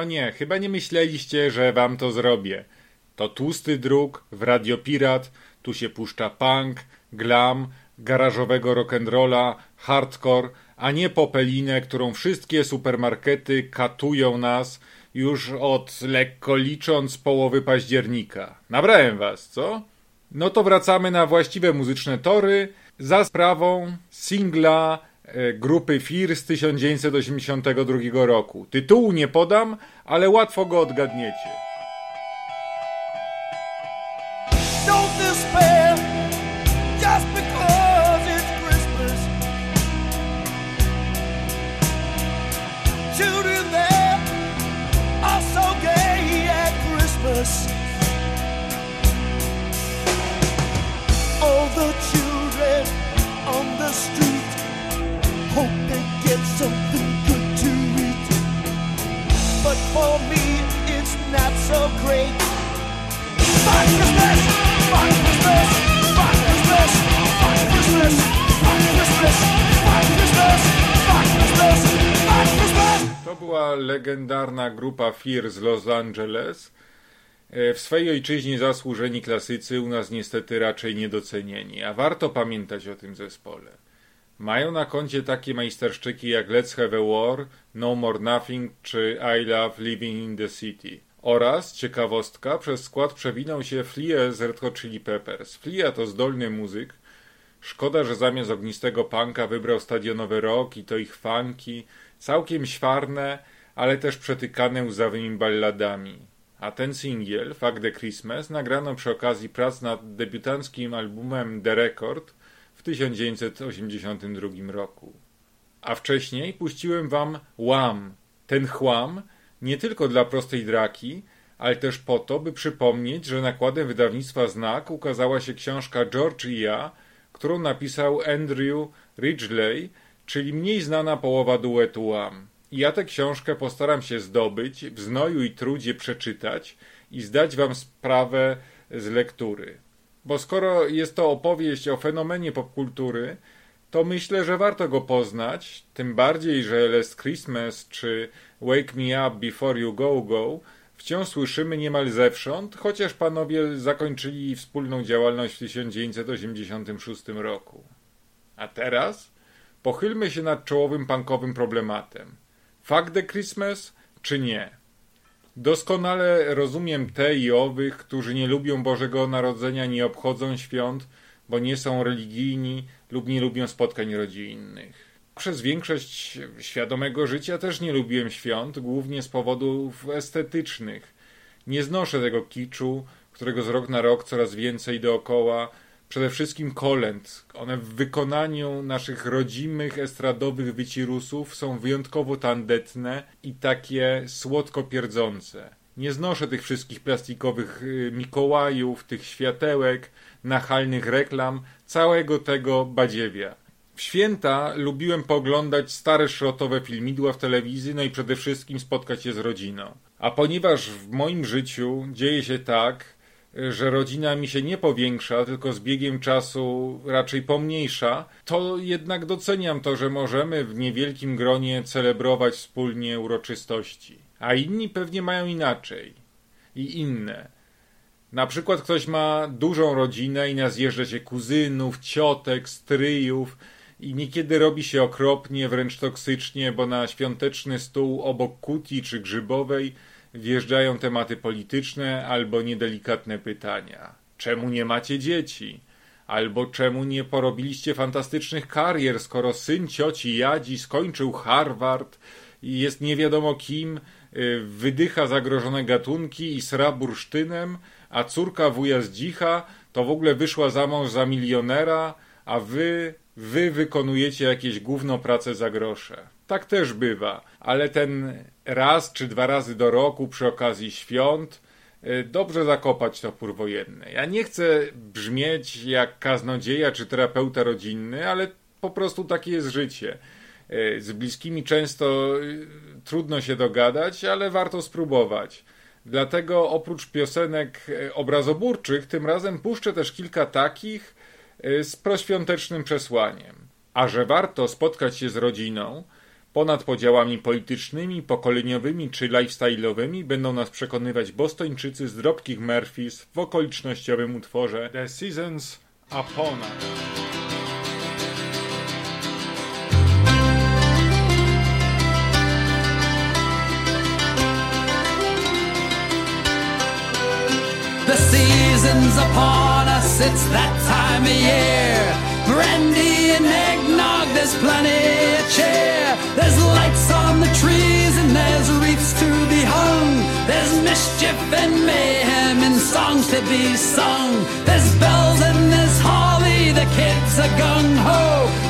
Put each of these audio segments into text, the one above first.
No nie, chyba nie myśleliście, że wam to zrobię. To tłusty druk w Radio Pirat, tu się puszcza punk, glam, garażowego rock'n'rolla, hardcore, a nie popelinę, którą wszystkie supermarkety katują nas już od lekko licząc połowy października. Nabrałem was, co? No to wracamy na właściwe muzyczne tory za sprawą singla E, grupy FIR z 1982 roku. Tytułu nie podam, ale łatwo go odgadniecie. Street for me, it's not so great. Fuck Christmas! Fuck Christmas! Fuck Christmas! Fuck Christmas! Fuck Christmas! Fuck Christmas! Fuck Christmas! Fuck Christmas! To była legendarna grupa Fear z Los Angeles. E, w swej ojczyźnie zasłużeni klasycy, u nas niestety raczej niedocenieni, a warto pamiętać o tym zespole. Mają na koncie takie majsterszczyki jak Let's Have a War, No More Nothing czy I Love Living in the City. Oraz, ciekawostka, przez skład przewinął się Flea z Red Hot Chili Peppers. Flea to zdolny muzyk. Szkoda, że zamiast ognistego punka wybrał stadionowy rock i to ich funki, całkiem świarne, ale też przetykane łzawymi balladami. A ten singiel, Fuck the Christmas, nagrano przy okazji prac nad debiutanckim albumem The Record w 1982 roku. A wcześniej puściłem wam Łam, ten chłam, nie tylko dla prostej draki, ale też po to, by przypomnieć, że nakładem wydawnictwa Znak ukazała się książka George i ja, którą napisał Andrew Ridgeley, czyli mniej znana połowa duetu Łam. Ja tę książkę postaram się zdobyć, w znoju i trudzie przeczytać i zdać wam sprawę z lektury. Bo skoro jest to opowieść o fenomenie popkultury, to myślę, że warto go poznać, tym bardziej, że Last Christmas czy Wake Me Up Before You Go Go wciąż słyszymy niemal zewsząd, chociaż panowie zakończyli wspólną działalność w 1986 roku. A teraz pochylmy się nad czołowym punkowym problematem. Fuck the Christmas czy nie? Doskonale rozumiem te i owych, którzy nie lubią Bożego Narodzenia, nie obchodzą świąt, bo nie są religijni lub nie lubią spotkań rodzinnych. Przez większość świadomego życia też nie lubiłem świąt, głównie z powodów estetycznych. Nie znoszę tego kiczu, którego z rok na rok coraz więcej dookoła, przede wszystkim kolęd. One w wykonaniu naszych rodzimych estradowych wycirusów są wyjątkowo tandetne i takie słodko pierdzące. Nie znoszę tych wszystkich plastikowych y, Mikołajów, tych światełek, nachalnych reklam, całego tego badziewia. W święta lubiłem poglądać stare szrotowe filmidła w telewizji, no i przede wszystkim spotkać się z rodziną. A ponieważ w moim życiu dzieje się tak, że rodzina mi się nie powiększa, tylko z biegiem czasu raczej pomniejsza, to jednak doceniam to, że możemy w niewielkim gronie celebrować wspólnie uroczystości. A inni pewnie mają inaczej i inne. Na przykład ktoś ma dużą rodzinę i nazjeżdża się kuzynów, ciotek, stryjów i niekiedy robi się okropnie, wręcz toksycznie, bo na świąteczny stół obok kuti czy grzybowej wjeżdżają tematy polityczne albo niedelikatne pytania. Czemu nie macie dzieci? Albo czemu nie porobiliście fantastycznych karier, skoro syn cioci Jadzi skończył Harvard i jest nie wiadomo kim, y, wydycha zagrożone gatunki i sra bursztynem, a córka wuja Zdzicha to w ogóle wyszła za mąż za milionera, a wy, wy wykonujecie jakieś gówno pracę za grosze. Tak też bywa, ale ten raz czy dwa razy do roku przy okazji świąt y, dobrze zakopać topór wojenny. Ja nie chcę brzmieć jak kaznodzieja czy terapeuta rodzinny, ale po prostu takie jest życie. Y, z bliskimi często y, trudno się dogadać, ale warto spróbować. Dlatego oprócz piosenek obrazoburczych, tym razem puszczę też kilka takich z proświątecznym przesłaniem. A że warto spotkać się z rodziną, Ponad podziałami politycznymi, pokoleniowymi czy lifestyle'owymi będą nas przekonywać bostończycy z Dropkick Murphys w okolicznościowym utworze The Seasons Upon Us. The season's upon us, it's that time of year. Brandy and eggnog, there's plenty of cheer. There's lights on the trees and there's wreaths to be hung. There's mischief and mayhem and songs to be sung. There's bells and there's holly, the kids are gung ho.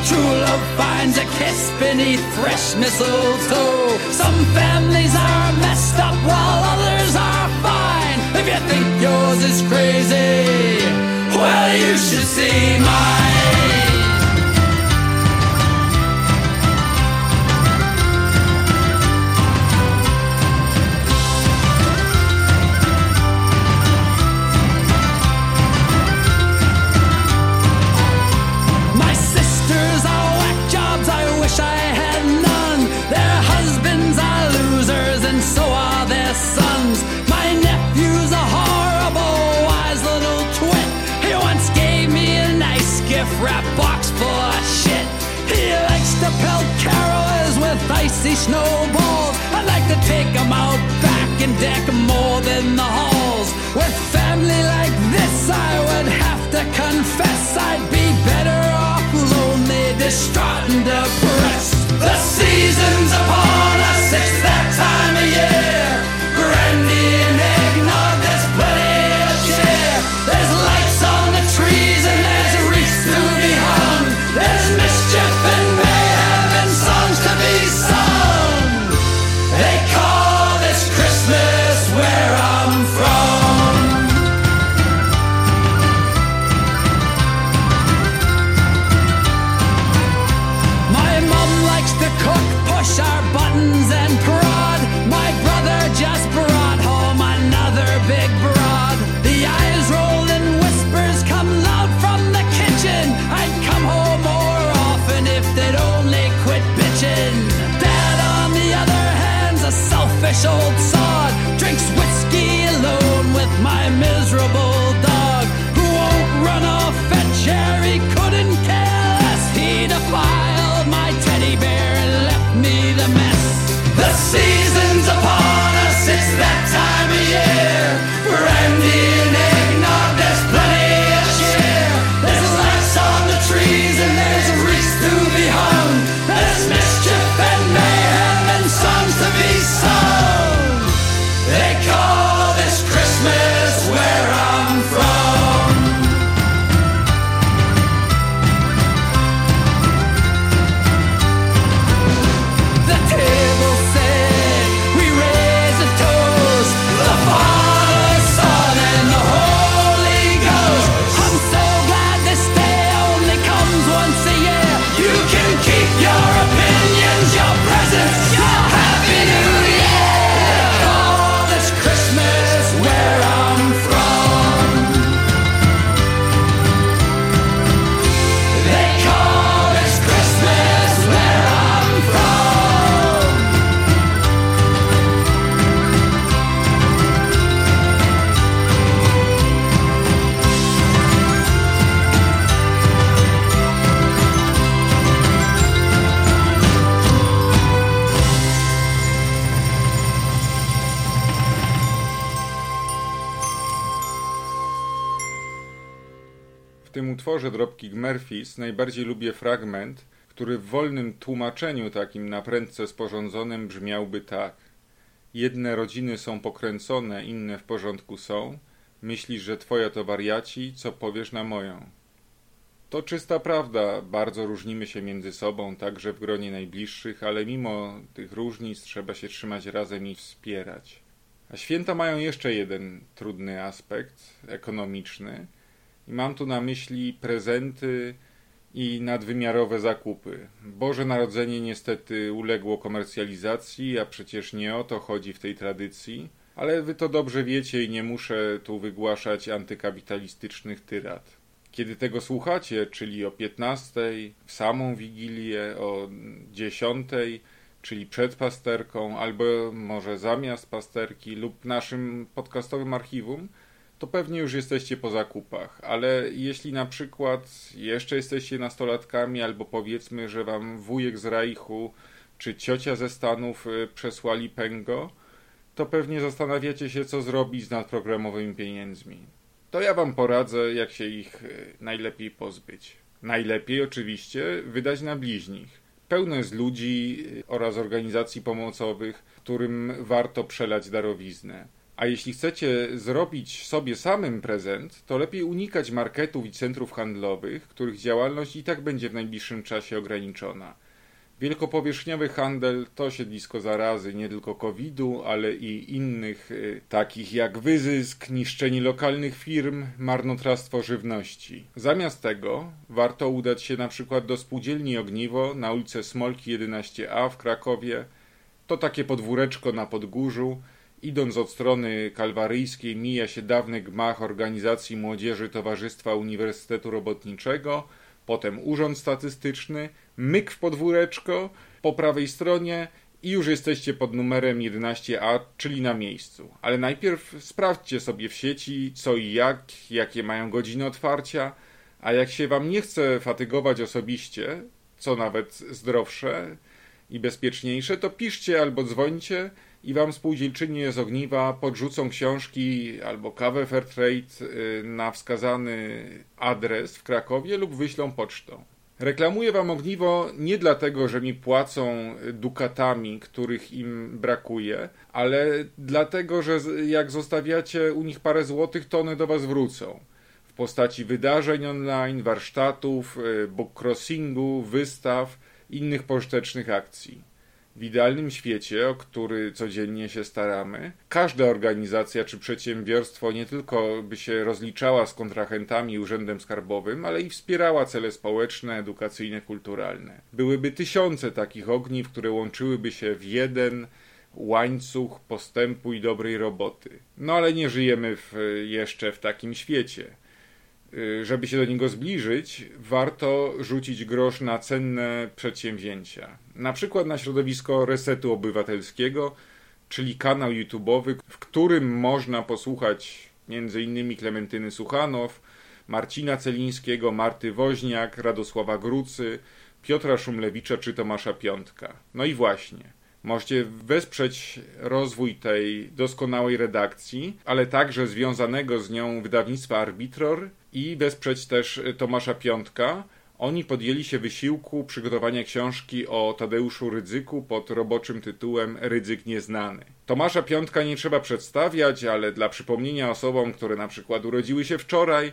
True love finds a kiss beneath fresh mistletoe. Some families are messed up while others are fine. If you think yours is crazy, well, you should see mine. icy snowballs. I'd like to take them out back and deck more than the halls. With family like this, I would have to confess I'd be better off lonely, distraught, and depressed. The season's upon us, it's that time of year. Utworze Dropkick Murphys najbardziej lubię fragment, który w wolnym tłumaczeniu takim naprędce sporządzonym brzmiałby tak. Jedne rodziny są pokręcone, inne w porządku są. Myślisz, że twoja to wariaci, co powiesz na moją? To czysta prawda, bardzo różnimy się między sobą, także w gronie najbliższych, ale mimo tych różnic trzeba się trzymać razem i wspierać. A święta mają jeszcze jeden trudny aspekt ekonomiczny. I mam tu na myśli prezenty i nadwymiarowe zakupy. Boże Narodzenie niestety uległo komercjalizacji, a przecież nie o to chodzi w tej tradycji. Ale wy to dobrze wiecie i nie muszę tu wygłaszać antykapitalistycznych tyrad. Kiedy tego słuchacie, czyli o 15, w samą Wigilię, o 10, czyli przed pasterką, albo może zamiast pasterki, lub naszym podcastowym archiwum, to pewnie już jesteście po zakupach, ale jeśli na przykład jeszcze jesteście nastolatkami, albo powiedzmy, że wam wujek z Rajchu czy ciocia ze Stanów y, przesłali pęgo, to pewnie zastanawiacie się, co zrobić z nadprogramowymi pieniędzmi. To ja wam poradzę, jak się ich y, najlepiej pozbyć. Najlepiej oczywiście wydać na bliźnich. Pełno jest ludzi y, oraz organizacji pomocowych, którym warto przelać darowiznę. A jeśli chcecie zrobić sobie samym prezent, to lepiej unikać marketów i centrów handlowych, których działalność i tak będzie w najbliższym czasie ograniczona. Wielkopowierzchniowy handel to siedlisko zarazy nie tylko COVID-u, ale i innych, y, takich jak wyzysk, niszczenie lokalnych firm, marnotrawstwo żywności. Zamiast tego warto udać się na przykład do spółdzielni Ogniwo na ulicę Smolki 11a w Krakowie. To takie podwóreczko na Podgórzu. Idąc od strony kalwaryjskiej mija się dawny gmach organizacji młodzieży Towarzystwa Uniwersytetu Robotniczego – potem urząd statystyczny, myk w podwóreczko, po prawej stronie i już jesteście pod numerem 11a, czyli na miejscu. Ale najpierw sprawdźcie sobie w sieci co i jak, jakie mają godziny otwarcia, a jak się wam nie chce fatygować osobiście, co nawet zdrowsze i bezpieczniejsze, to piszcie albo dzwońcie i wam spółdzielczynie z ogniwa podrzucą książki albo kawę Fairtrade y, na wskazany adres w Krakowie lub wyślą pocztą. Reklamuję wam ogniwo nie dlatego, że mi płacą dukatami, których im brakuje, ale dlatego, że jak zostawiacie u nich parę złotych, to one do was wrócą. W postaci wydarzeń online, warsztatów, y, bookcrossingu, wystaw, innych pożytecznych akcji. W idealnym świecie, o który codziennie się staramy, każda organizacja czy przedsiębiorstwo nie tylko by się rozliczała z kontrahentami i urzędem skarbowym, ale i wspierała cele społeczne, edukacyjne, kulturalne. Byłyby tysiące takich ogniw, które łączyłyby się w jeden łańcuch postępu i dobrej roboty. No ale nie żyjemy w, jeszcze w takim świecie. Y, żeby się do niego zbliżyć, warto rzucić grosz na cenne przedsięwzięcia. Na przykład na środowisko Resetu Obywatelskiego, czyli kanał YouTube'owy, w którym można posłuchać m.in. Klementyny Suchanow, Marcina Celińskiego, Marty Woźniak, Radosława Grucy, Piotra Szumlewicza czy Tomasza Piątka. No i właśnie, możecie wesprzeć rozwój tej doskonałej redakcji, ale także związanego z nią wydawnictwa Arbitror i wesprzeć też Tomasza Piątka. Oni podjęli się wysiłku przygotowania książki o Tadeuszu Rydzyku pod roboczym tytułem Rydzyk Nieznany. Tomasza Piątka nie trzeba przedstawiać, ale dla przypomnienia osobom, które na przykład urodziły się wczoraj,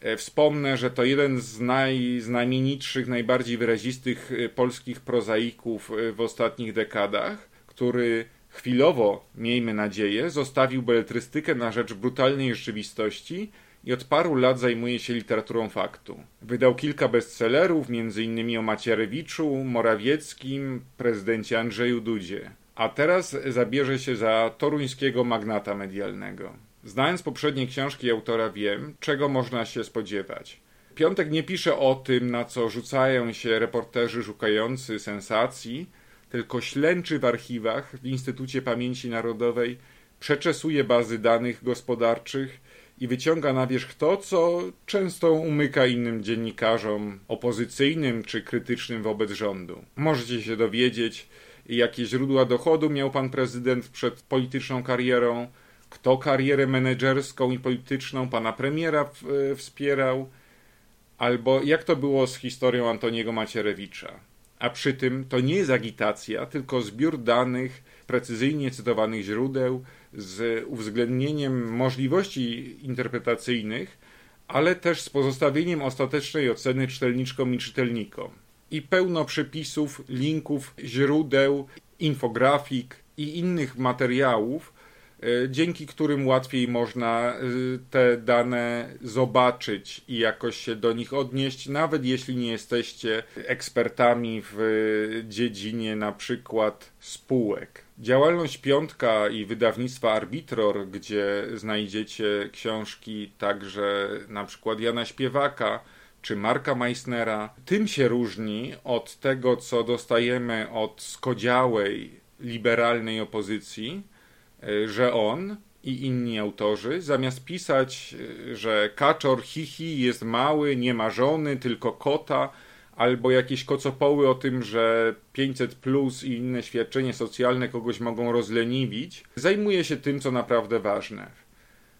e, Wspomnę, że to jeden z najznamienitszych, najbardziej wyrazistych e, polskich prozaików w ostatnich dekadach, który chwilowo, miejmy nadzieję, zostawił beletrystykę na rzecz brutalnej rzeczywistości i od paru lat zajmuje się literaturą faktu. Wydał kilka bestsellerów, m.in. o Macierewiczu, Morawieckim, prezydencie Andrzeju Dudzie. A teraz zabierze się za toruńskiego magnata medialnego. Znając poprzednie książki autora wiem, czego można się spodziewać. Piątek nie pisze o tym, na co rzucają się reporterzy szukający sensacji, tylko ślęczy w archiwach w Instytucie Pamięci Narodowej, przeczesuje bazy danych gospodarczych i wyciąga na wierzch to, co często umyka innym dziennikarzom opozycyjnym czy krytycznym wobec rządu. Możecie się dowiedzieć, jakie źródła dochodu miał pan prezydent przed polityczną karierą, kto karierę menedżerską i polityczną pana premiera e, wspierał, albo jak to było z historią Antoniego Macierewicza. A przy tym to nie jest agitacja, tylko zbiór danych, precyzyjnie cytowanych źródeł, z uwzględnieniem możliwości interpretacyjnych, ale też z pozostawieniem ostatecznej oceny czytelniczkom i czytelnikom. I pełno przepisów, linków, źródeł, infografik i innych materiałów, e, dzięki którym łatwiej można e, te dane zobaczyć i jakoś się do nich odnieść, nawet jeśli nie jesteście ekspertami w dziedzinie na przykład spółek. Działalność Piątka i wydawnictwa Arbitror, gdzie znajdziecie książki także na przykład Jana Śpiewaka czy Marka Meissnera. Tym się różni od tego, co dostajemy od skodziałej, liberalnej opozycji, e, że on i inni autorzy, zamiast pisać, e, że kaczor hihi jest mały, nie ma żony, tylko kota, albo jakieś kocopoły o tym, że 500 plus i inne świadczenie socjalne kogoś mogą rozleniwić, zajmuje się tym, co naprawdę ważne.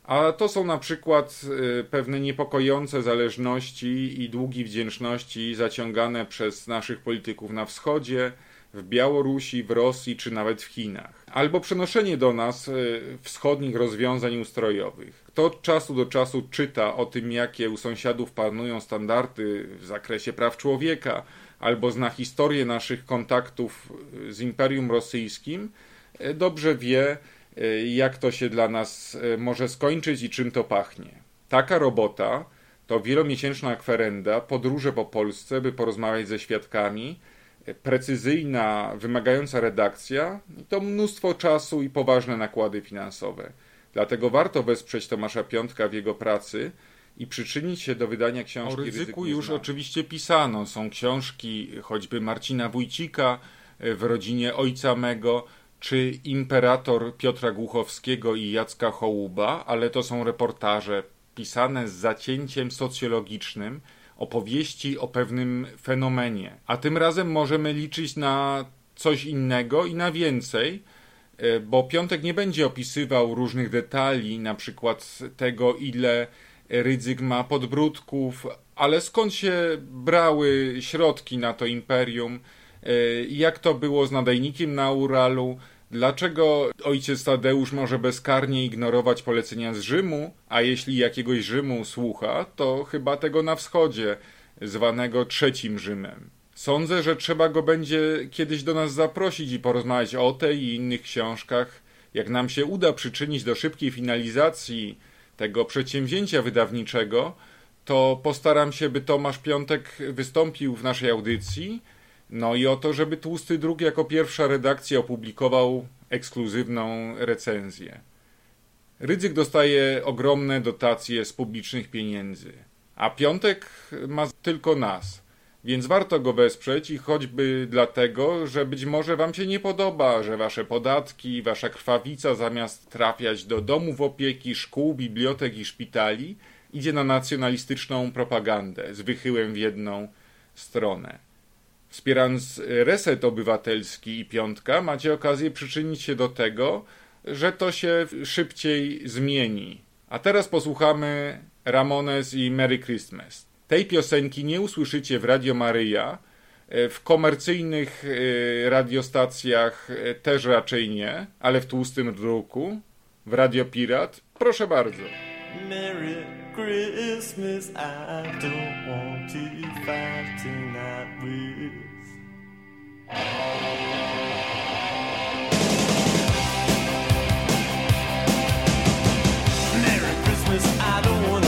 A to są na przykład y, pewne niepokojące zależności i długi wdzięczności zaciągane przez naszych polityków na wschodzie, w Białorusi, w Rosji czy nawet w Chinach. Albo przenoszenie do nas y, wschodnich rozwiązań ustrojowych. Kto od czasu do czasu czyta o tym, jakie u sąsiadów panują standardy w zakresie praw człowieka, albo zna historię naszych kontaktów z Imperium Rosyjskim, dobrze wie, Y, jak to się dla nas y, może skończyć i czym to pachnie. Taka robota to wielomiesięczna kwerenda, podróże po Polsce, by porozmawiać ze świadkami, precyzyjna, wymagająca redakcja, to mnóstwo czasu i poważne nakłady finansowe. Dlatego warto wesprzeć Tomasza Piątka w jego pracy i przyczynić się do wydania książki O ryzyku już oczywiście pisano. Są książki choćby Marcina Wójcika w rodzinie ojca mego, czy imperator Piotra Głuchowskiego i Jacka Hołuba, ale to są reportaże pisane z zacięciem socjologicznym, opowieści o pewnym fenomenie. A tym razem możemy liczyć na coś innego i na więcej, e, bo Piątek nie będzie opisywał różnych detali, na przykład tego, ile Rydzyk ma podbródków, ale skąd się brały środki na to imperium, e, jak to było z nadajnikiem na Uralu, Dlaczego ojciec Tadeusz może bezkarnie ignorować polecenia z Rzymu, a jeśli jakiegoś Rzymu słucha, to chyba tego na wschodzie, zwanego trzecim Rzymem? Sądzę, że trzeba go będzie kiedyś do nas zaprosić i porozmawiać o tej i innych książkach. Jak nam się uda przyczynić do szybkiej finalizacji tego przedsięwzięcia wydawniczego, to postaram się, by Tomasz Piątek wystąpił w naszej audycji no i o to, żeby Tłusty Druk jako pierwsza redakcja opublikował ekskluzywną recenzję. Rydzyk dostaje ogromne dotacje z publicznych pieniędzy, a Piątek ma tylko nas, więc warto go wesprzeć i choćby dlatego, że być może wam się nie podoba, że wasze podatki, wasza krwawica zamiast trafiać do domów opieki, szkół, bibliotek i szpitali, idzie na nacjonalistyczną propagandę z wychyłem w jedną stronę. Wspierając Reset Obywatelski i Piątka, macie okazję przyczynić się do tego, że to się szybciej zmieni. A teraz posłuchamy Ramones i Merry Christmas. Tej piosenki nie usłyszycie w Radio Maryja, e, w komercyjnych e, radiostacjach e, też raczej nie, ale w tłustym druku, w Radio Pirat, proszę bardzo. Merry Christmas, I don't want to fight tonight with I don't wanna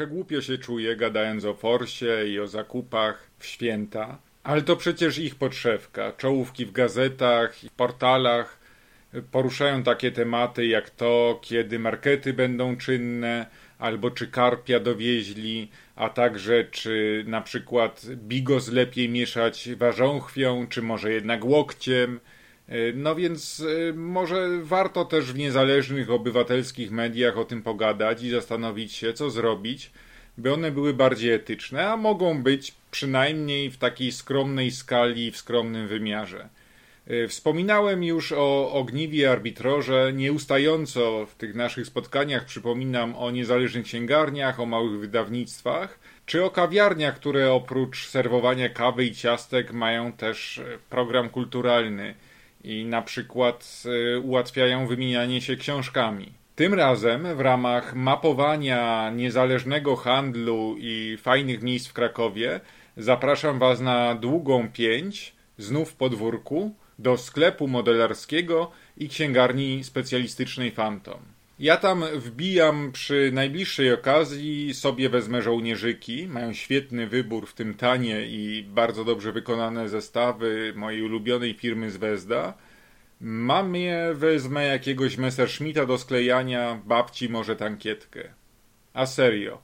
Trochę głupio się czuję, gadając o Forsie i o zakupach w święta, ale to przecież ich podszewka. Czołówki w gazetach i portalach poruszają takie tematy jak to, kiedy markety będą czynne, albo czy karpia dowieźli, a także czy na przykład bigos lepiej mieszać warząchwią, czy może jednak łokciem. E, no więc e, może warto też w niezależnych obywatelskich mediach o tym pogadać i zastanowić się, co zrobić, by one były bardziej etyczne, a mogą być przynajmniej w takiej skromnej skali, w skromnym wymiarze. E, wspominałem już o ogniwie arbitroże. Nieustająco w tych naszych spotkaniach przypominam o niezależnych księgarniach, o małych wydawnictwach, czy o kawiarniach, które oprócz serwowania kawy i ciastek mają też program kulturalny i na przykład y, ułatwiają wymienianie się książkami. Tym razem w ramach mapowania niezależnego handlu i fajnych miejsc w Krakowie zapraszam Was na długą pięć, znów w podwórku, do sklepu modelarskiego i księgarni specjalistycznej Phantom. Ja tam wbijam przy najbliższej okazji, sobie wezmę żołnierzyki. Mają świetny wybór, w tym tanie i bardzo dobrze wykonane zestawy mojej ulubionej firmy z Wezda. Mam je, wezmę jakiegoś Messerschmitta do sklejania, babci może tankietkę. A serio.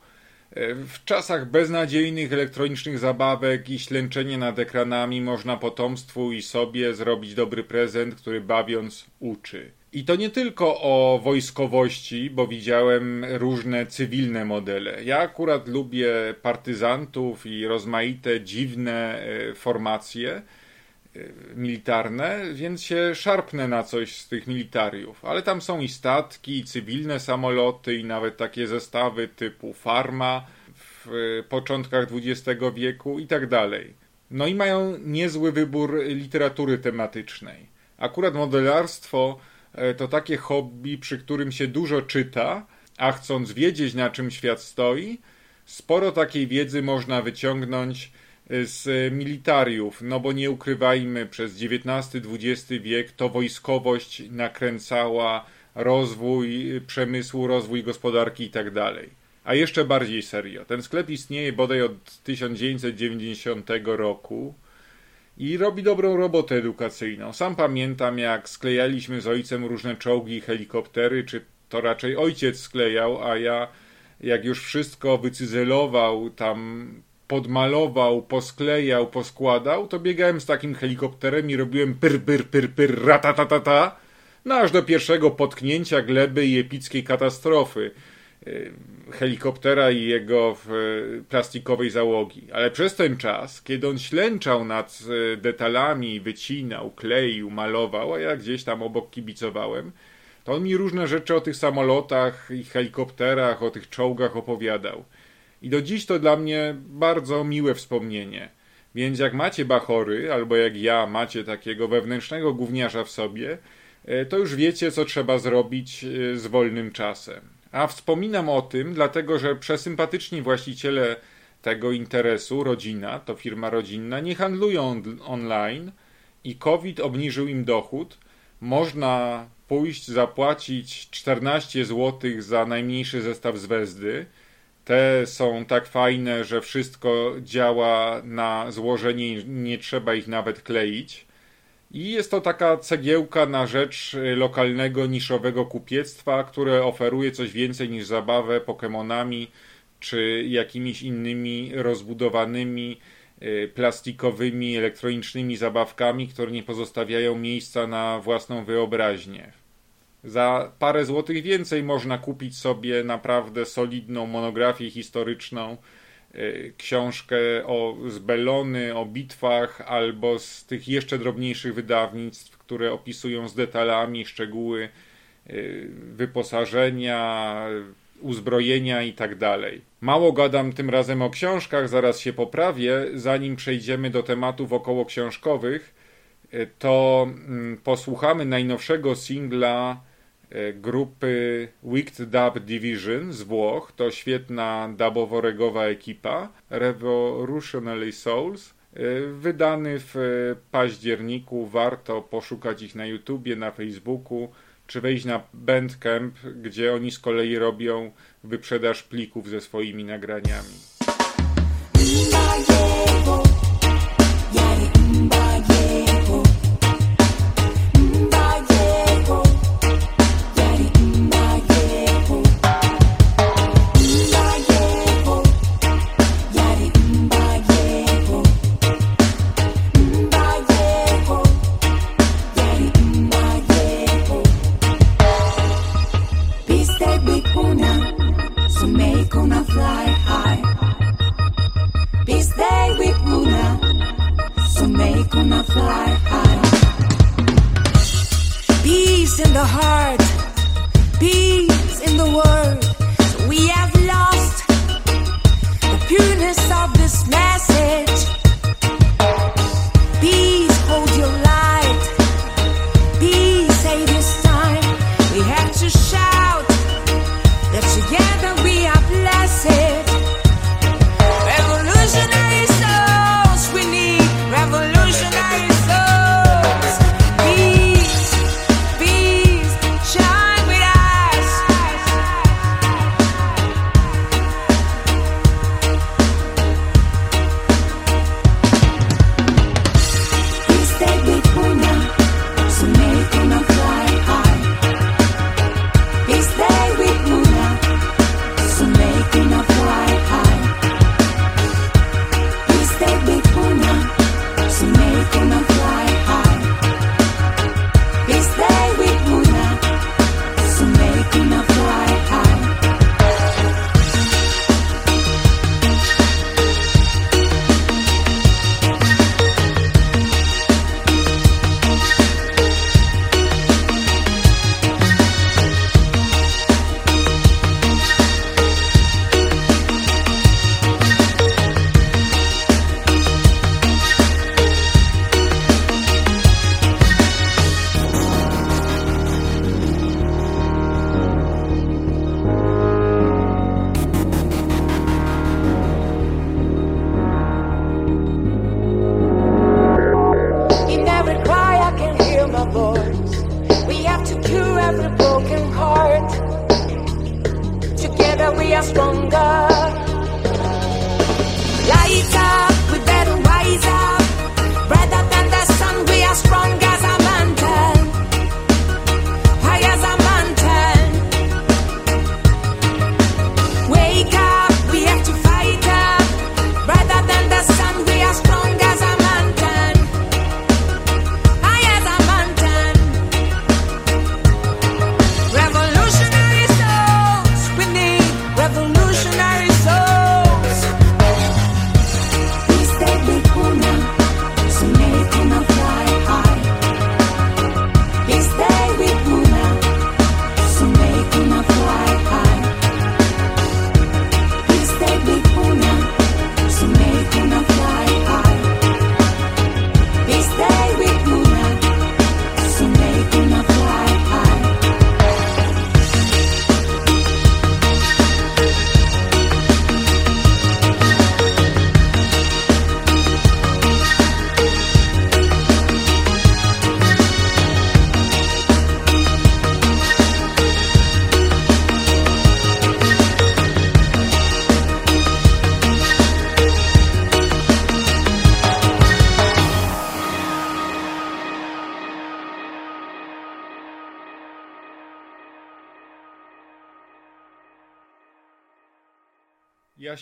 W czasach beznadziejnych elektronicznych zabawek i ślęczenie nad ekranami można potomstwu i sobie zrobić dobry prezent, który bawiąc uczy. I to nie tylko o wojskowości, bo widziałem różne cywilne modele. Ja akurat lubię partyzantów i rozmaite dziwne e, formacje e, militarne, więc się szarpnę na coś z tych militariów. Ale tam są i statki, i cywilne samoloty, i nawet takie zestawy typu farma w e, początkach XX wieku i tak dalej. No i mają niezły wybór literatury tematycznej. Akurat modelarstwo to takie hobby, przy którym się dużo czyta, a chcąc wiedzieć na czym świat stoi, sporo takiej wiedzy można wyciągnąć e, z militariów, no bo nie ukrywajmy, przez XIX-XX wiek to wojskowość nakręcała rozwój przemysłu, rozwój gospodarki itd. Tak a jeszcze bardziej serio. Ten sklep istnieje bodaj od 1990 roku i robi dobrą robotę edukacyjną. Sam pamiętam, jak sklejaliśmy z ojcem różne czołgi i helikoptery, czy to raczej ojciec sklejał, a ja jak już wszystko wycyzelował, tam podmalował, posklejał, poskładał, to biegałem z takim helikopterem i robiłem pyr, pyr, pyr, pyr, ratatatata, no aż do pierwszego potknięcia gleby i epickiej katastrofy. Y, helikoptera i jego y, plastikowej załogi. Ale przez ten czas, kiedy on ślęczał nad y, detalami, wycinał, kleił, malował, a ja gdzieś tam obok kibicowałem, to on mi różne rzeczy o tych samolotach i helikopterach, o tych czołgach opowiadał. I do dziś to dla mnie bardzo miłe wspomnienie. Więc jak macie bachory, albo jak ja macie takiego wewnętrznego gówniarza w sobie, to już wiecie, co trzeba zrobić z wolnym czasem. A wspominam o tym, dlatego że przesympatyczni właściciele tego interesu, rodzina, to firma rodzinna, nie handlują on online i COVID obniżył im dochód. Można pójść, zapłacić 14 zł za najmniejszy zestaw z Wezdy. Te są tak fajne, że wszystko działa na złożenie, nie trzeba ich nawet kleić. I jest to taka cegiełka na rzecz y, lokalnego, niszowego kupiectwa, które oferuje coś więcej niż zabawę Pokémonami czy jakimiś innymi rozbudowanymi y, plastikowymi, elektronicznymi zabawkami, które nie pozostawiają miejsca na własną wyobraźnię. Za parę złotych więcej można kupić sobie naprawdę solidną monografię historyczną książkę o, z Bellony, o bitwach, albo z tych jeszcze drobniejszych wydawnictw, które opisują z detalami szczegóły y, wyposażenia, uzbrojenia i tak dalej. Mało gadam tym razem o książkach, zaraz się poprawię. Zanim przejdziemy do tematów około książkowych, y, to mm, posłuchamy najnowszego singla E, grupy Wicked Dub Division z Włoch. To świetna dubowo-regowa ekipa. Revolutionary Souls. E, wydany w październiku. Warto poszukać ich na YouTubie, na Facebooku. czy wejść na Bandcamp, gdzie oni z kolei robią wyprzedaż plików ze swoimi nagraniami. Ja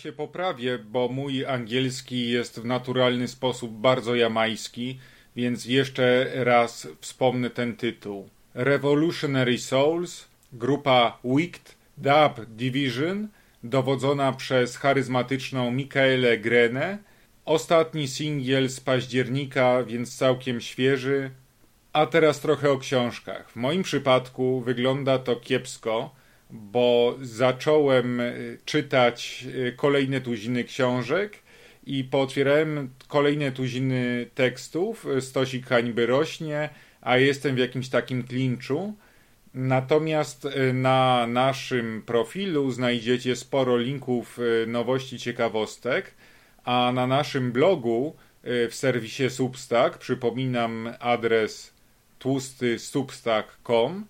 się poprawię, bo mój angielski jest w naturalny sposób bardzo jamański, więc jeszcze raz wspomnę ten tytuł. Revolutionary Souls, grupa Wicked Dub Division, dowodzona przez charyzmatyczną Mikaelę Grenę. Ostatni singiel z października, więc całkiem świeży. A teraz trochę o książkach. W moim przypadku wygląda to kiepsko bo zacząłem e, czytać e, kolejne tuziny książek i pootwierałem kolejne tuziny tekstów. E, stosik hańby rośnie, a jestem w jakimś takim klinczu. Natomiast na naszym profilu znajdziecie sporo linków nowości, ciekawostek, a na naszym blogu w serwisie Substack, przypominam adres tłustysubstack.com,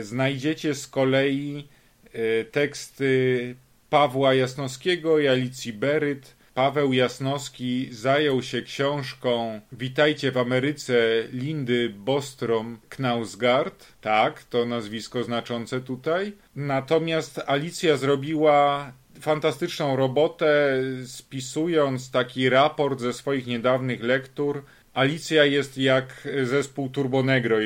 znajdziecie z kolei e, teksty Pawła Jasnowskiego i Alicji Beryt. Paweł Jasnowski zajął się książką Witajcie w Ameryce Lindy Bostrom Knausgard. Tak, to nazwisko znaczące tutaj. Natomiast Alicja zrobiła fantastyczną robotę, spisując taki raport ze swoich niedawnych lektur. Alicja jest jak zespół Turbonegro,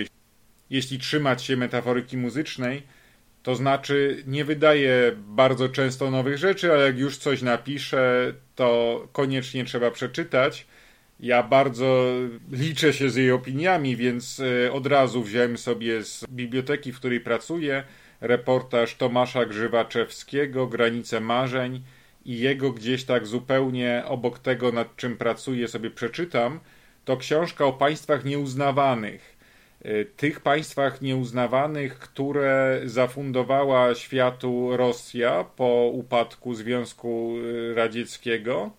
trzymać się metaforyki muzycznej. To znaczy, nie wydaje bardzo często nowych rzeczy, ale jak już coś napisze, to koniecznie trzeba przeczytać. Ja bardzo liczę się z jej opiniami, więc e, od razu wziąłem sobie z biblioteki, w której pracuję, reportaż Tomasza Grzywaczewskiego, Granice Marzeń i jego gdzieś tak zupełnie obok tego, nad czym pracuję, sobie przeczytam. To książka o państwach nieuznawanych. E, tych państwach nieuznawanych, które zafundowała światu Rosja po upadku Związku e, Radzieckiego.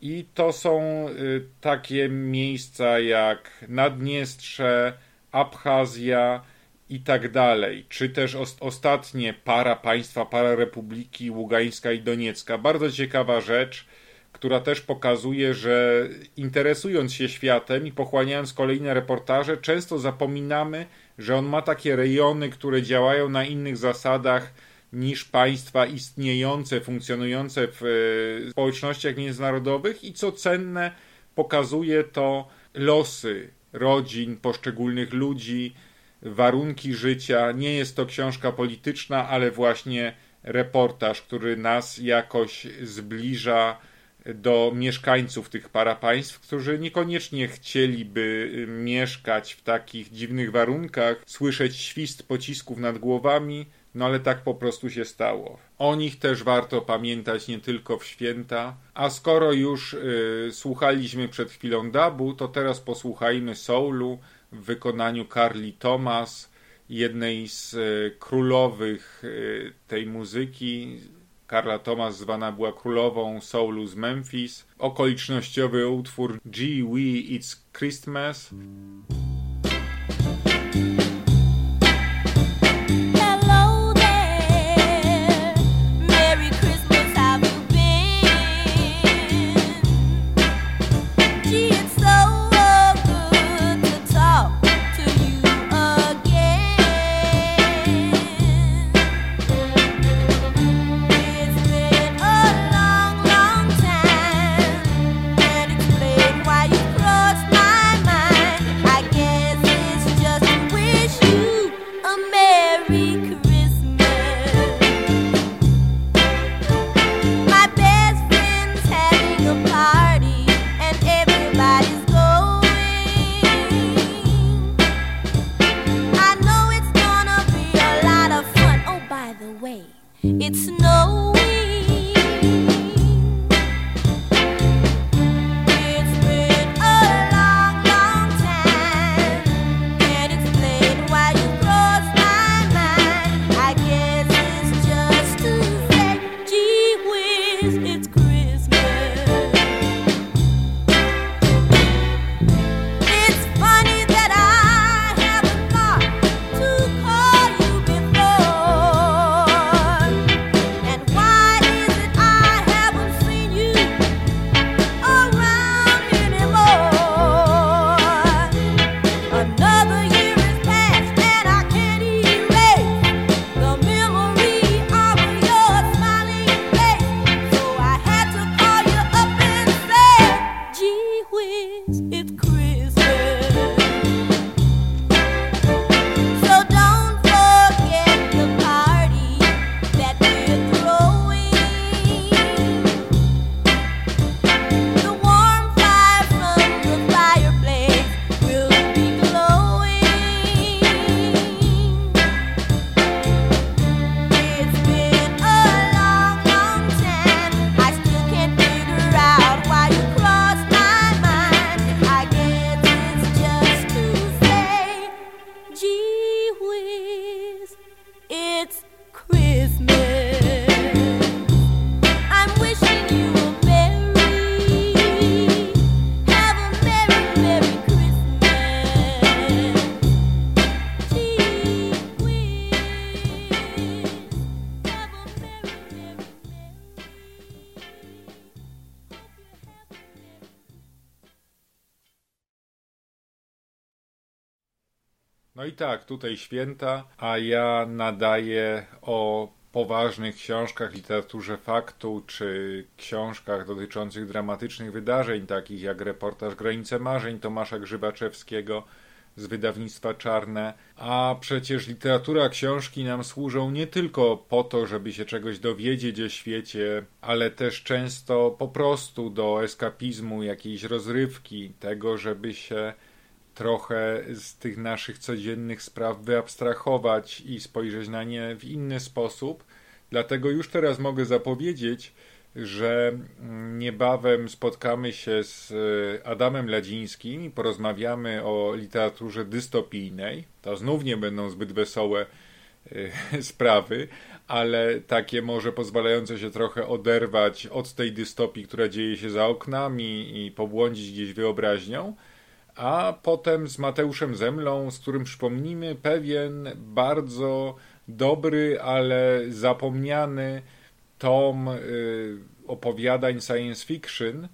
I to są e, takie miejsca jak Naddniestrze, Abchazja, i tak dalej, czy też ostatnie para państwa, para republiki Ługańska i Doniecka. Bardzo ciekawa rzecz, która też pokazuje, że interesując się światem i pochłaniając kolejne reportaże, często zapominamy, że on ma takie rejony, które działają na innych zasadach niż państwa istniejące, funkcjonujące w e, społecznościach międzynarodowych i co cenne, pokazuje to losy rodzin, poszczególnych ludzi, warunki życia. Nie jest to książka polityczna, ale właśnie reportaż, który nas jakoś zbliża do mieszkańców tych parapaństw, którzy niekoniecznie chcieliby mieszkać w takich dziwnych warunkach, słyszeć świst pocisków nad głowami, no ale tak po prostu się stało. O nich też warto pamiętać nie tylko w święta. A skoro już y, słuchaliśmy przed chwilą dabu, to teraz posłuchajmy soulu w wykonaniu Carly Thomas, jednej z e, królowych e, tej muzyki. Carla Thomas zwana była królową soulu z Memphis. Okolicznościowy utwór Gee Wee It's Christmas. No i tak, tutaj święta, a ja nadaję o poważnych książkach, literaturze faktu, czy książkach dotyczących dramatycznych wydarzeń, takich jak reportaż Granice Marzeń Tomasza Grzybaczewskiego z wydawnictwa Czarne. A przecież literatura, książki nam służą nie tylko po to, żeby się czegoś dowiedzieć o świecie, ale też często po prostu do eskapizmu, jakiejś rozrywki, tego, żeby się trochę z tych naszych codziennych spraw wyabstrahować i spojrzeć na nie w inny sposób. Dlatego już teraz mogę zapowiedzieć, że niebawem spotkamy się z e, Adamem Ladzińskim i porozmawiamy o literaturze dystopijnej. To znów nie będą zbyt wesołe e, sprawy, ale takie może pozwalające się trochę oderwać od tej dystopii, która dzieje się za oknami i pobłądzić gdzieś wyobraźnią a potem z Mateuszem Zemlą, z którym przypomnimy pewien bardzo dobry, ale zapomniany tom y, opowiadań science fiction,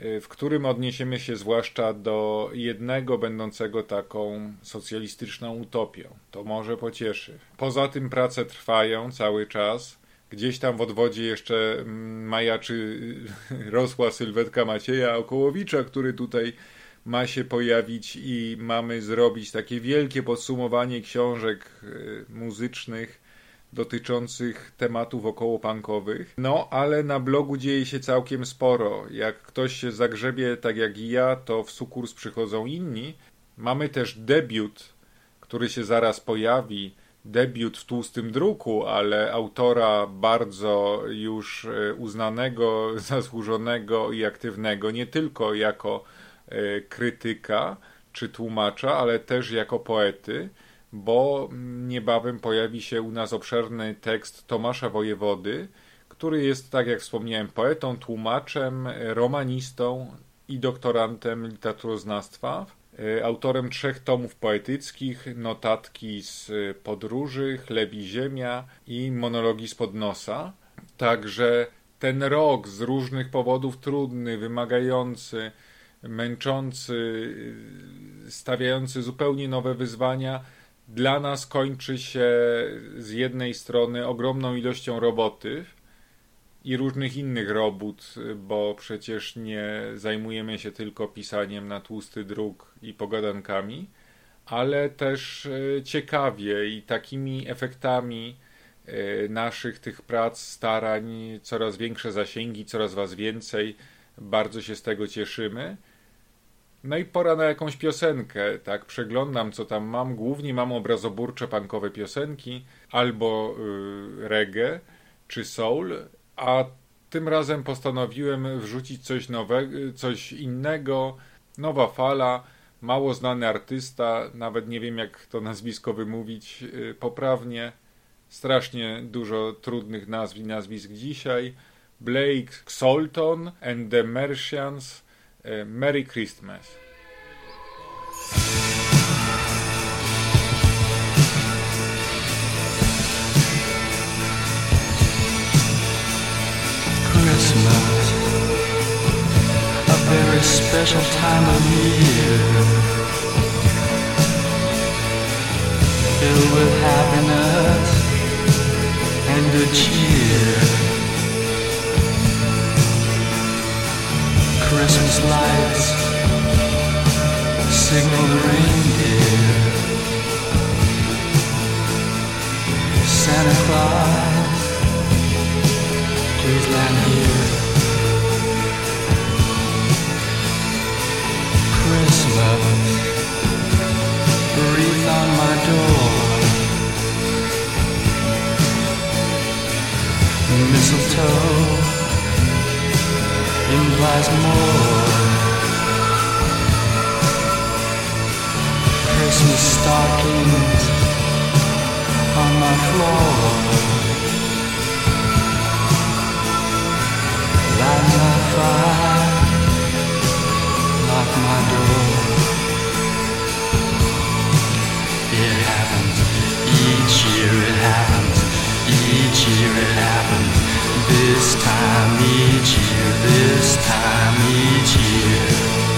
y, w którym odniesiemy się zwłaszcza do jednego będącego taką socjalistyczną utopią. To może pocieszy. Poza tym prace trwają cały czas. Gdzieś tam w odwodzie jeszcze mm, majaczy rosła sylwetka Macieja Okołowicza, który tutaj ma się pojawić i mamy zrobić takie wielkie podsumowanie książek e, muzycznych dotyczących tematów okołopankowych. No, ale na blogu dzieje się całkiem sporo. Jak ktoś się zagrzebie tak jak i ja, to w sukurs przychodzą inni. Mamy też debiut, który się zaraz pojawi. Debiut w tłustym druku, ale autora bardzo już e, uznanego, zasłużonego i aktywnego, nie tylko jako krytyka czy tłumacza, ale też jako poety, bo niebawem pojawi się u nas obszerny tekst Tomasza Wojewody, który jest, tak jak wspomniałem, poetą, tłumaczem, romanistą i doktorantem literaturoznawstwa, e, autorem trzech tomów poetyckich, notatki z podróży, Chleb i Ziemia i monologi z podnosa. Także ten rok z różnych powodów trudny, wymagający, męczący, stawiający zupełnie nowe wyzwania, dla nas kończy się z jednej strony ogromną ilością roboty i różnych innych robót, bo przecież nie zajmujemy się tylko pisaniem na tłusty druk i pogadankami, ale też e, ciekawie i takimi efektami e, naszych tych prac, starań, coraz większe zasięgi, coraz was więcej. Bardzo się z tego cieszymy. No i pora na jakąś piosenkę, tak, przeglądam co tam mam, głównie mam obrazoburcze punkowe piosenki, albo y, reggae, czy soul, a tym razem postanowiłem wrzucić coś nowego, coś innego, nowa fala, mało znany artysta, nawet nie wiem jak to nazwisko wymówić y, poprawnie, strasznie dużo trudnych nazw i nazwisk dzisiaj, Blake Solton and the Mercians, Eh, Merry Christmas. Christmas, a very special time of year, filled with happiness and good cheer. Christmas lights signal the reindeer. Santa Claus, please land here. Christmas, wreath on my door. Mistletoe implies more. Christmas stockings on my floor. Light my fire, lock my door. It happens each year. It happens each year. It happens this time each year, this time each year.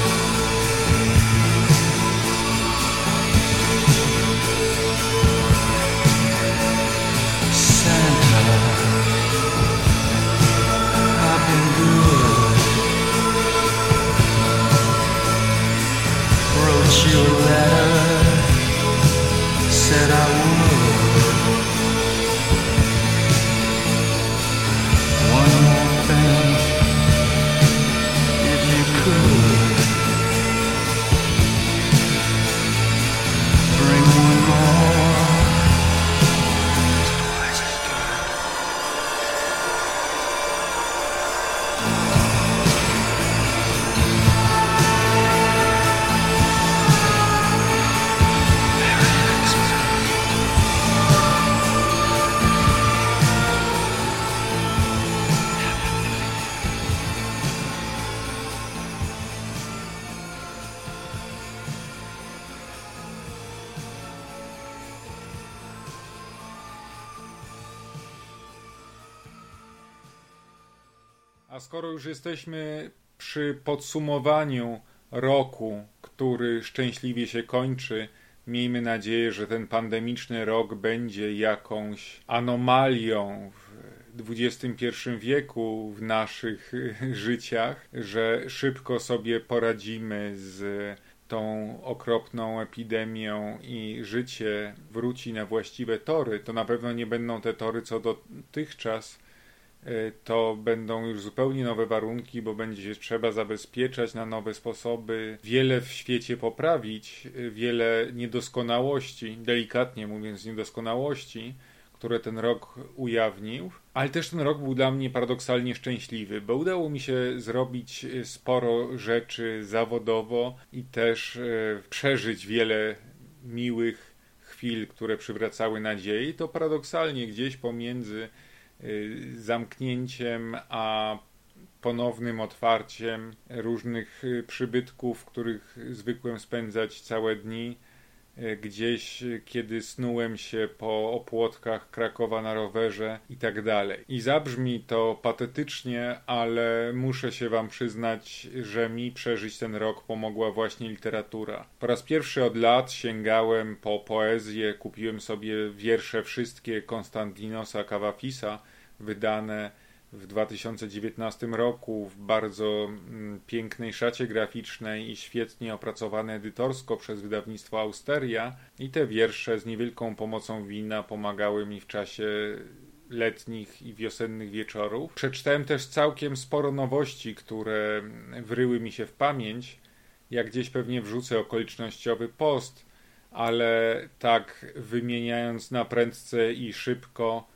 Jesteśmy przy podsumowaniu roku, który szczęśliwie się kończy, miejmy nadzieję, że ten pandemiczny rok będzie jakąś anomalią w XXI wieku w naszych życiach, że szybko sobie poradzimy z tą okropną epidemią i życie wróci na właściwe tory, to na pewno nie będą te tory co dotychczas, to będą już zupełnie nowe warunki, bo będzie się trzeba zabezpieczać na nowe sposoby, wiele w świecie poprawić, e, wiele niedoskonałości, delikatnie mówiąc niedoskonałości, które ten rok ujawnił. Ale też ten rok był dla mnie paradoksalnie szczęśliwy, bo udało mi się zrobić e, sporo rzeczy zawodowo i też e, przeżyć wiele miłych chwil, które przywracały nadzieję. I to paradoksalnie gdzieś pomiędzy e, zamknięciem a ponownym otwarciem różnych przybytków, w których zwykłem spędzać całe dni gdzieś, e, kiedy snułem się po opłotkach Krakowa na rowerze i tak dalej. I zabrzmi to patetycznie, ale muszę się wam przyznać, że mi przeżyć ten rok pomogła właśnie literatura. Po raz pierwszy od lat sięgałem po poezję, kupiłem sobie wiersze wszystkie Konstantinosa Kawafisa, wydane w 2019 roku w bardzo mm, pięknej szacie graficznej i świetnie opracowane edytorsko przez wydawnictwo Austeria i te wiersze z niewielką pomocą wina pomagały mi w czasie letnich i wiosennych wieczorów. Przeczytałem też całkiem sporo nowości, które wryły mi się w pamięć. Jak gdzieś pewnie wrzucę okolicznościowy post, ale tak wymieniając na prędce i szybko,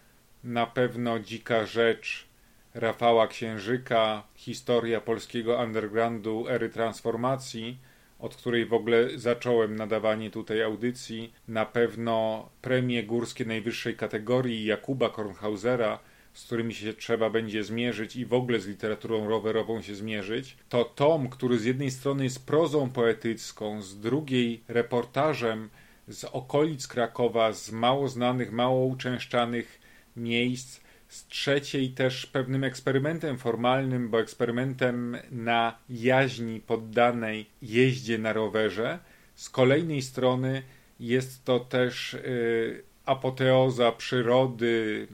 na pewno dzika rzecz Rafała Księżyka, historia polskiego undergroundu ery transformacji, od której w ogóle zacząłem nadawanie tutaj audycji, na pewno premie górskie najwyższej kategorii Jakuba Kornhausera, z którymi się trzeba będzie zmierzyć i w ogóle z literaturą rowerową się zmierzyć, to tom, który z jednej strony jest prozą poetycką, z drugiej reportażem z okolic Krakowa, z mało znanych, mało uczęszczanych miejsc, z trzeciej też pewnym eksperymentem formalnym, bo eksperymentem na jaźni poddanej jeździe na rowerze. Z kolejnej strony jest to też y, apoteoza przyrody,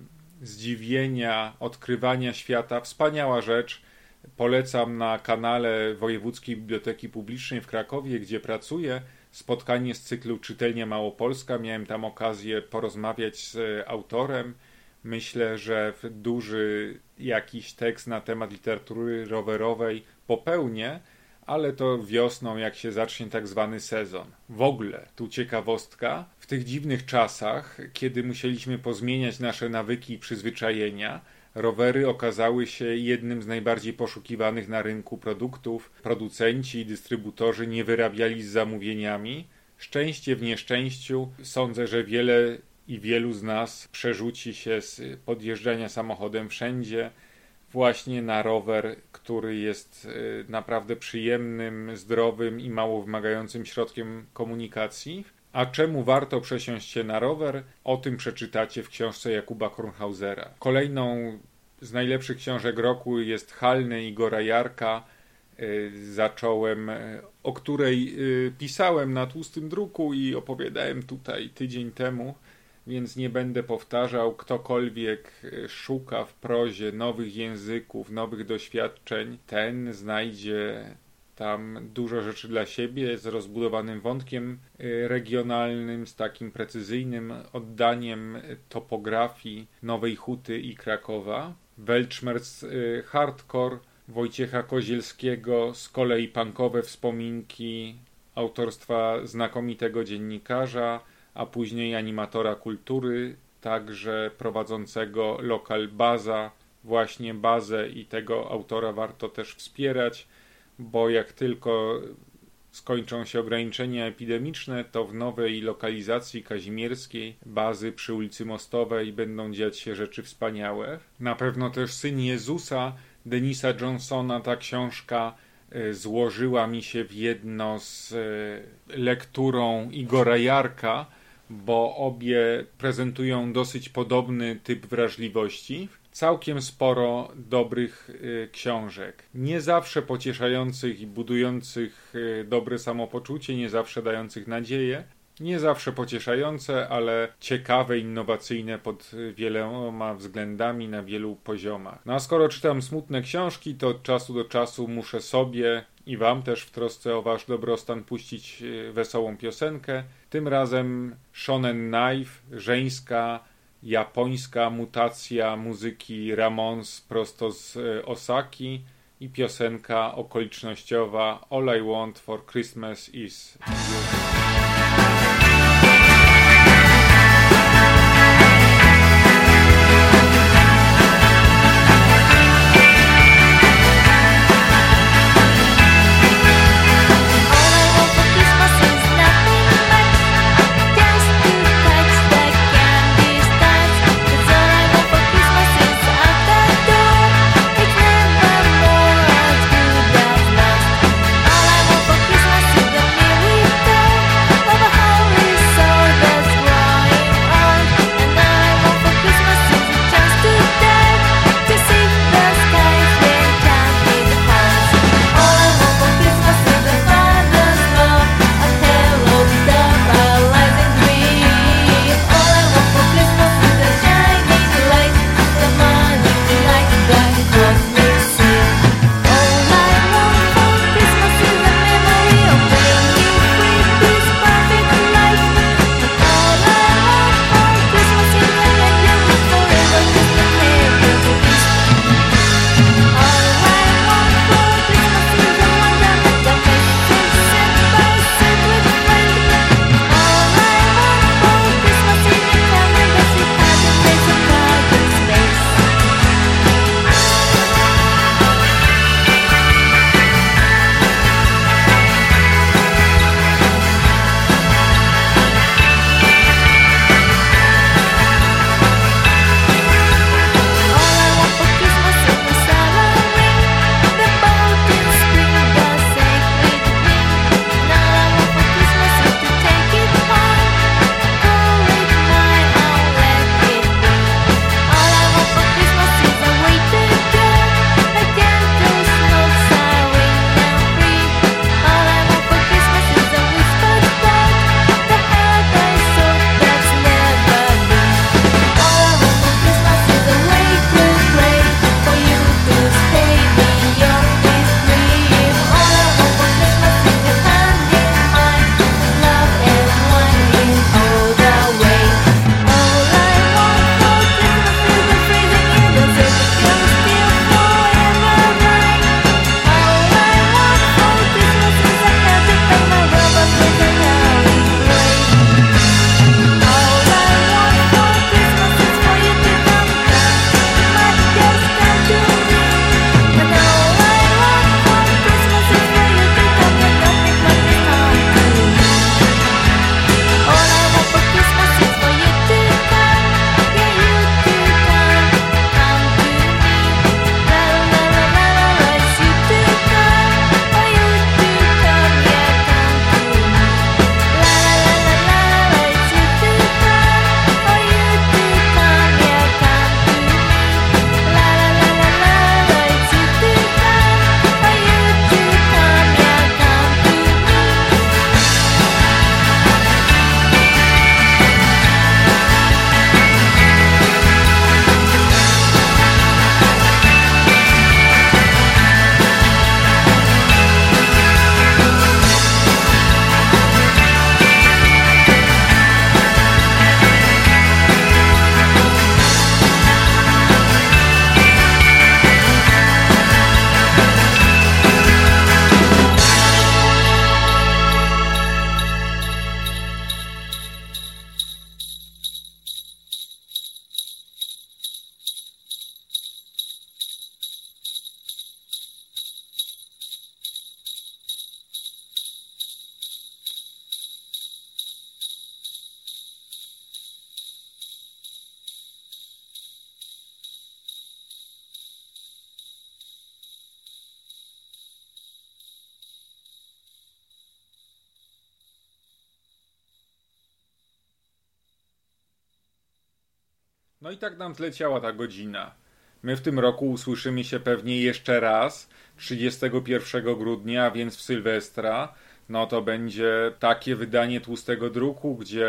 zdziwienia, odkrywania świata. Wspaniała rzecz. Polecam na kanale Wojewódzkiej Biblioteki Publicznej w Krakowie, gdzie pracuję, spotkanie z cyklu Czytelnia Małopolska. Miałem tam okazję porozmawiać z autorem myślę, że duży jakiś tekst na temat literatury rowerowej popełnię, ale to wiosną, jak się zacznie tak zwany sezon. W ogóle, tu ciekawostka, w tych dziwnych czasach, kiedy musieliśmy pozmieniać nasze nawyki i przyzwyczajenia, rowery okazały się jednym z najbardziej poszukiwanych na rynku produktów. Producenci i dystrybutorzy nie wyrabiali z zamówieniami. Szczęście w nieszczęściu. Sądzę, że wiele i wielu z nas przerzuci się z podjeżdżania samochodem wszędzie właśnie na rower, który jest y, naprawdę przyjemnym, zdrowym i mało wymagającym środkiem komunikacji. A czemu warto przesiąść się na rower? O tym przeczytacie w książce Jakuba Kornhausera. Kolejną z najlepszych książek roku jest Halny Igora Jarka. Y, zacząłem, y, o której pisałem na tłustym druku i opowiadałem tutaj tydzień temu więc nie będę powtarzał. Ktokolwiek e, szuka w prozie nowych języków, nowych doświadczeń, ten znajdzie tam dużo rzeczy dla siebie z rozbudowanym wątkiem e, regionalnym, z takim precyzyjnym oddaniem topografii Nowej Huty i Krakowa. Weltschmerz e, Hardcore Wojciecha Kozielskiego, z kolei punkowe wspominki autorstwa znakomitego dziennikarza a później animatora kultury, także prowadzącego lokal Baza. Właśnie Bazę i tego autora warto też wspierać, bo jak tylko skończą się ograniczenia epidemiczne, to w nowej lokalizacji kazimierskiej bazy przy ulicy Mostowej będą dziać się rzeczy wspaniałe. Na pewno też Syn Jezusa Denisa Johnsona, ta książka e, złożyła mi się w jedno z e, lekturą Igora Jarka, bo obie prezentują dosyć podobny typ wrażliwości. Całkiem sporo dobrych y, książek. Nie zawsze pocieszających i budujących y, dobre samopoczucie, nie zawsze dających nadzieję, nie zawsze pocieszające, ale ciekawe, innowacyjne pod wieloma względami na wielu poziomach. No a skoro czytam smutne książki, to od czasu do czasu muszę sobie i Wam też w trosce o Wasz dobrostan puścić wesołą piosenkę. Tym razem Shonen Knife, żeńska, japońska mutacja muzyki Ramones prosto z e, Osaki i piosenka okolicznościowa All I Want for Christmas is No i tak nam zleciała ta godzina. My w tym roku usłyszymy się pewnie jeszcze raz 31 grudnia, więc w Sylwestra. No to będzie takie wydanie tłustego druku, gdzie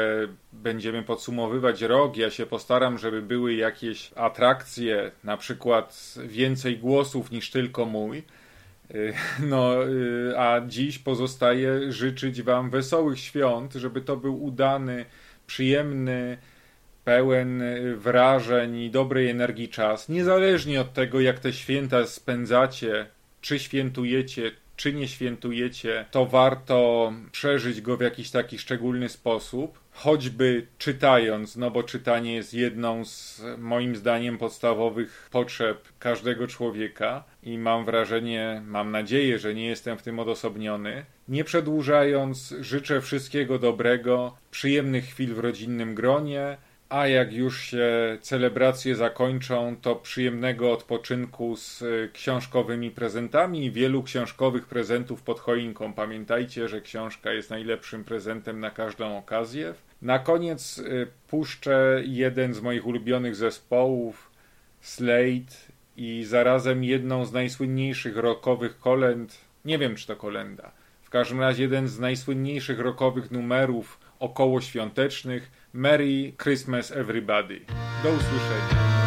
będziemy podsumowywać rok. Ja się postaram, żeby były jakieś atrakcje, na przykład więcej głosów niż tylko mój. No, y, a dziś pozostaje życzyć Wam wesołych świąt, żeby to był udany, przyjemny, pełen wrażeń i dobrej energii czas, niezależnie od tego, jak te święta spędzacie, czy świętujecie, czy nie świętujecie, to warto przeżyć go w jakiś taki szczególny sposób, choćby czytając, no bo czytanie jest jedną z moim zdaniem podstawowych potrzeb każdego człowieka i mam wrażenie, mam nadzieję, że nie jestem w tym odosobniony. Nie przedłużając, życzę wszystkiego dobrego, przyjemnych chwil w rodzinnym gronie a jak już się celebracje zakończą, to przyjemnego odpoczynku z e, książkowymi prezentami i wielu książkowych prezentów pod choinką. Pamiętajcie, że książka jest najlepszym prezentem na każdą okazję. Na koniec e, puszczę jeden z moich ulubionych zespołów, Slate, i zarazem jedną z najsłynniejszych rockowych kolęd. Nie wiem, czy to kolenda. W każdym razie jeden z najsłynniejszych rockowych numerów około świątecznych Merry Christmas everybody. Do usłyszenia.